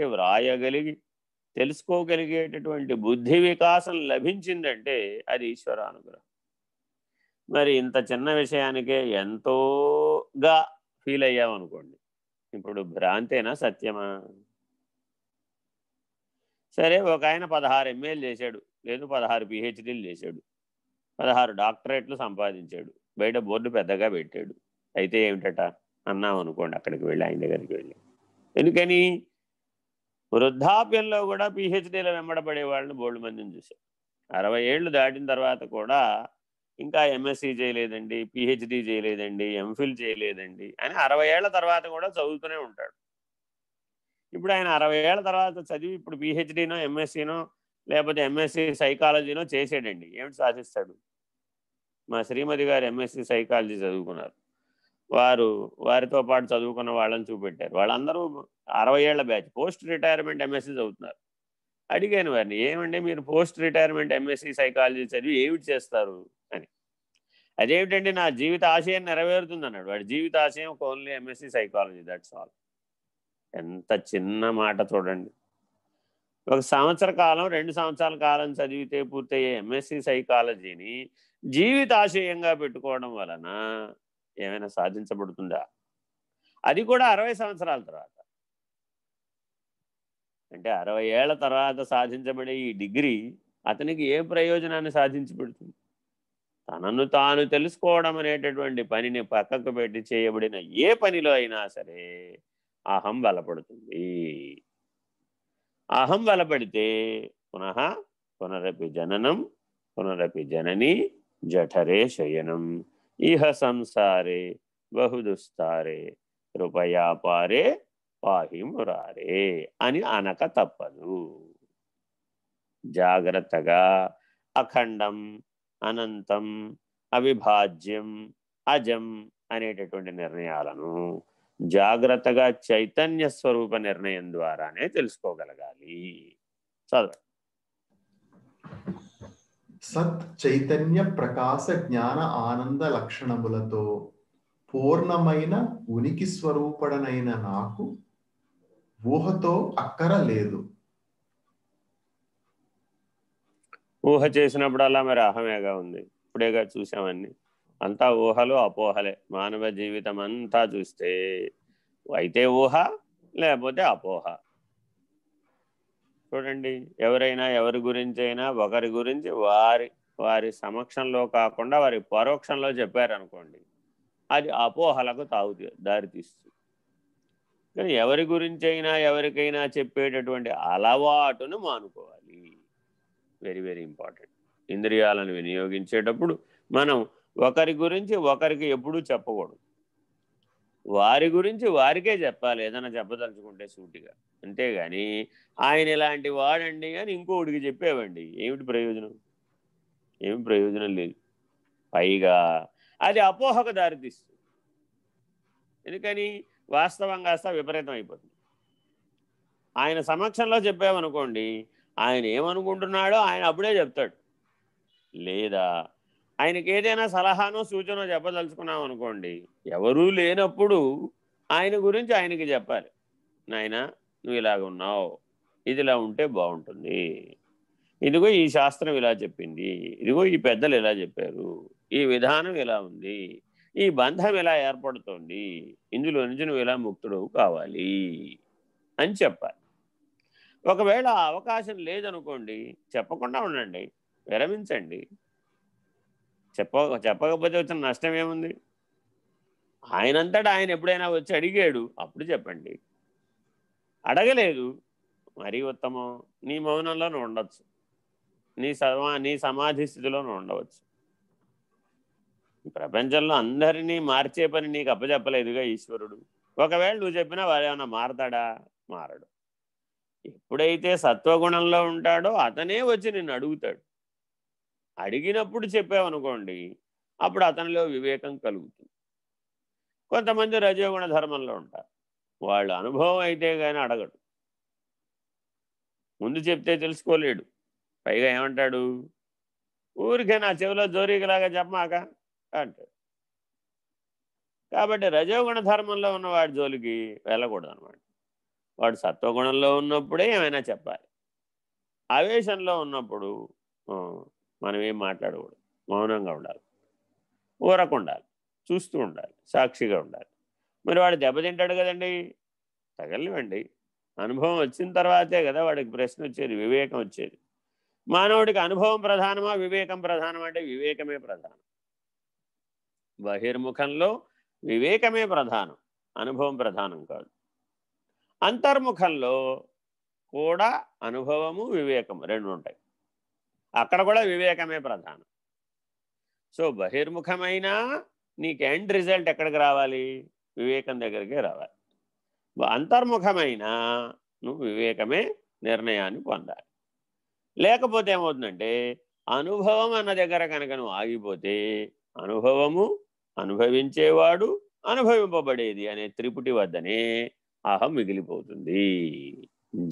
వ్రాయగలిగి తెలుసుకోగలిగేటటువంటి బుద్ధి వికాసం లభించిందంటే అది ఈశ్వరానుగ్రహం. మరి ఇంత చిన్న విషయానికే ఎంతోగా ఫీల్ అయ్యామనుకోండి. ఇప్పుడు భ్రాంతేనా సత్యమా? సరే ఒక ఆయన పదహారు ఎంఏలు చేశాడు. లేదు పదహారు పిహెచ్డీలు చేశాడు. పదహారు డాక్టరేట్లు సంపాదించాడు. బయట బోర్డు పెద్దగా పెట్టాడు. అయితే ఏమిటట? అన్నాం అనుకోండి అక్కడికి వెళ్ళి ఆయన దగ్గరికి వెళ్ళి. ఎందుకని? వృద్ధాప్యంలో కూడా పిహెచ్డీల వెంబడబడే వాళ్ళని బోల్డ్ మందిని చూశారు అరవై ఏళ్ళు దాటిన తర్వాత కూడా ఇంకా ఎంఎస్సి చేయలేదండి పిహెచ్డి చేయలేదండి ఎంఫిల్ చేయలేదండి అని అరవై ఏళ్ళ తర్వాత కూడా చదువుతూనే ఉంటాడు. ఇప్పుడు ఆయన అరవై ఏళ్ళ తర్వాత చదివి ఇప్పుడు పిహెచ్డీనో ఎంఎస్సీనో లేకపోతే ఎంఎస్సి సైకాలజీనో చేసాడండి ఏమిటి సాధిస్తాడు? మా శ్రీమతి గారు ఎంఎస్సి సైకాలజీ చదువుకున్నారు. వారు వారితో పాటు చదువుకున్న వాళ్ళని చూపెట్టారు. వాళ్ళందరూ అరవై ఏళ్ళ బ్యాచ్ పోస్ట్ రిటైర్మెంట్ ఎంఎస్సీ చదువుతున్నారు అడిగాను వారిని ఏమండి మీరు పోస్ట్ రిటైర్మెంట్ ఎంఎస్సి సైకాలజీ చదివి ఏమిటి చేస్తారు? అని. అదేమిటండి నా జీవిత ఆశయం నెరవేరుతుంది అన్నాడు. వాడి జీవిత ఆశయం only MSc psychology that's all ఎంత చిన్న మాట చూడండి. ఒక సంవత్సర కాలం రెండు సంవత్సరాల కాలం చదివితే పూర్తయ్యే ఎంఎస్సి సైకాలజీని జీవితాశయంగా పెట్టుకోవడం వలన ఏమైనా సాధించబడుతుందా? అది కూడా అరవై సంవత్సరాల తర్వాత. అంటే అరవై ఏళ్ళ తర్వాత సాధించబడే ఈ డిగ్రీ అతనికి ఏ ప్రయోజనాన్ని సాధించి పెడుతుంది తనను తాను తెలుసుకోవడం అనేటటువంటి పనిని పక్కకు పెట్టి చేయబడిన ఏ పనిలో అయినా సరే అహం బలపడుతుంది అహం బలపడితే పునః పునరపి జననం పునరపి జనని జఠరే శయనం. ఇహ సంసారే బహుదుస్తారే కృపయాపారే పారే మురారే అని అనక తప్పదు. జాగ్రత్తగా అఖండం అనంతం అవిభాజ్యం అజం అనేటటువంటి నిర్ణయాలను జాగ్రత్తగా చైతన్య స్వరూప నిర్ణయం ద్వారానే తెలుసుకోగలగాలి. చదవ సత్ చైతన్య ప్రకాశ జ్ఞాన ఆనంద లక్షణములతో పూర్ణమైన ఉనికి స్వరూపడనైన నాకు ఊహతో అక్కర లేదు. ఊహ చేసినప్పుడల్లా మరి అహమేగా ఉంది. ఇప్పుడేగా చూసామన్నీ. అంతా ఊహలు అపోహలే. మానవ జీవితం అంతా చూస్తే అయితే ఊహ లేకపోతే అపోహ. చూడండి ఎవరైనా ఎవరి గురించి అయినా ఒకరి గురించి వారి వారి సమక్షంలో కాకుండా వారి పరోక్షంలో చెప్పారనుకోండి అది అపోహలకు తాగు దారితీస్తుంది కానీ ఎవరి గురించి అయినా ఎవరికైనా చెప్పేటటువంటి అలవాటును మానుకోవాలి. Very very important. ఇంద్రియాలను వినియోగించేటప్పుడు మనం ఒకరి గురించి ఒకరికి ఎప్పుడూ చెప్పకూడదు. వారి గురించి వారికే చెప్పాలి. ఏదైనా చెప్పదలుచుకుంటే సూటిగా. అంతేగాని ఆయన ఇలాంటి వాడండి అని ఇంకోటికి చెప్పేవండి. ఏమిటి ప్రయోజనం? ఏమి ప్రయోజనం లేదు. పైగా అది అపోహకు దారితీస్తుంది. ఎందుకని? వాస్తవం కాస్త విపరీతం అయిపోతుంది. ఆయన సమక్షంలో చెప్పామనుకోండి ఆయన ఏమనుకుంటున్నాడో ఆయన అప్పుడే చెప్తాడు. లేదా ఆయనకి ఏదైనా సలహానో సూచనో చెప్పదలుచుకున్నాం అనుకోండి ఎవరూ లేనప్పుడు ఆయన గురించి ఆయనకి చెప్పాలి. నాయన నువ్వు ఇలాగ ఉన్నావు. ఇదిలా ఉంటే బాగుంటుంది. ఇదిగో ఈ శాస్త్రం ఇలా చెప్పింది. ఇదిగో ఈ పెద్దలు ఇలా చెప్పారు. ఈ విధానం ఇలా ఉంది. ఈ బంధం ఇలా ఏర్పడుతోంది. ఇందులో నుంచి నువ్వు ఇలా ముక్తుడు కావాలి అని చెప్పాలి. ఒకవేళ అవకాశం లేదనుకోండి చెప్పకుండా ఉండండి. విరమించండి. చెప్ప చెప్పకపోతే వచ్చిన నష్టం ఏముంది? ఆయనంతటా ఆయన ఎప్పుడైనా వచ్చి అడిగాడు అప్పుడు చెప్పండి. అడగలేదు. మరీ ఉత్తమం. నీ మౌనంలోనూ ఉండొచ్చు. నీ సమా నీ సమాధి స్థితిలోనూ ఉండవచ్చు. ప్రపంచంలో అందరినీ మార్చే పని నీకు అప్పచెప్పలేదుగా ఈశ్వరుడు. ఒకవేళ నువ్వు చెప్పినా వారు ఏమైనా మారతాడా? మారడు. ఎప్పుడైతే సత్వగుణంలో ఉంటాడో అతనే వచ్చి నిన్ను అడుగుతాడు. అడిగినప్పుడు చెప్పామనుకోండి అప్పుడు అతనిలో వివేకం కలుగుతుంది. కొంతమంది రజోగుణ ధర్మంలో ఉంటారు. వాళ్ళు అనుభవం అయితే కానీ అడగడు. ముందు చెప్తే తెలుసుకోలేడు. పైగా ఏమంటాడు? ఊరికే నా చెవిలో జోరీకిలాగా చెప్పమాక? అంటాడు. కాబట్టి రజోగుణ ధర్మంలో ఉన్న వాడి జోలికి వెళ్ళకూడదు అనమాట వాడు సత్వగుణంలో ఉన్నప్పుడే ఏమైనా చెప్పాలి. ఆవేశంలో ఉన్నప్పుడు మనం ఏం మాట్లాడకూడదు. మౌనంగా ఉండాలి. ఊరకుండాలి చూస్తూ ఉండాలి. సాక్షిగా ఉండాలి. మరి వాడు దెబ్బతింటాడు కదండి? తగలివ్వండి అనుభవం వచ్చిన తర్వాతే కదా వాడికి ప్రశ్న వచ్చేది వివేకం వచ్చేది. మానవుడికి అనుభవం ప్రధానమా వివేకం ప్రధానమా అంటే వివేకమే ప్రధానం. బహిర్ముఖంలో వివేకమే ప్రధానం. అనుభవం ప్రధానం కాదు. అంతర్ముఖంలో కూడా అనుభవము వివేకము రెండు ఉంటాయి. అక్కడ కూడా వివేకమే ప్రధానం. సో బహిర్ముఖమైన నీకు ఎండ్ రిజల్ట్ ఎక్కడికి రావాలి? వివేకం దగ్గరికే రావాలి. అంతర్ముఖమైన నువ్వు వివేకమే నిర్ణయాన్ని పొందాలి. లేకపోతే ఏమవుతుందంటే అనుభవం అన్న దగ్గర కనుక నువ్వు ఆగిపోతే అనుభవము అనుభవించేవాడు అనుభవింపబడేది అనే త్రిపుటి వద్దనే అహం మిగిలిపోతుంది.